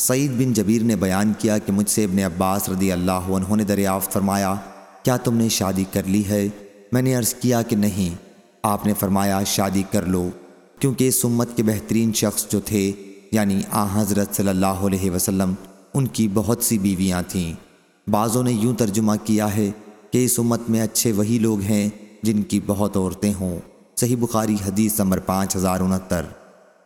سعید بن جبیر نے بیان کیا کہ مجھ سے ابن عباس رضی اللہ عنہ نے دریافت فرمایا، کیا تم نے شادی کر لی ہے؟ میں نے عرض کیا کہ نہیں، آپ نے فرمایا، شادی کر لو، کیونکہ اس امت کے بہترین شخص جو تھے یعنی آ حضرت صلی اللہ علیہ وسلم، ان کی بہت سی بیویاں تھیں۔ بعضوں نے یوں ترجمہ کیا ہے کہ اس امت میں اچھے وہی لوگ ہیں جن کی بہت عورتیں ہوں۔ صحیح بخاری حدیث نمبر پانچ ہزار انہتر۔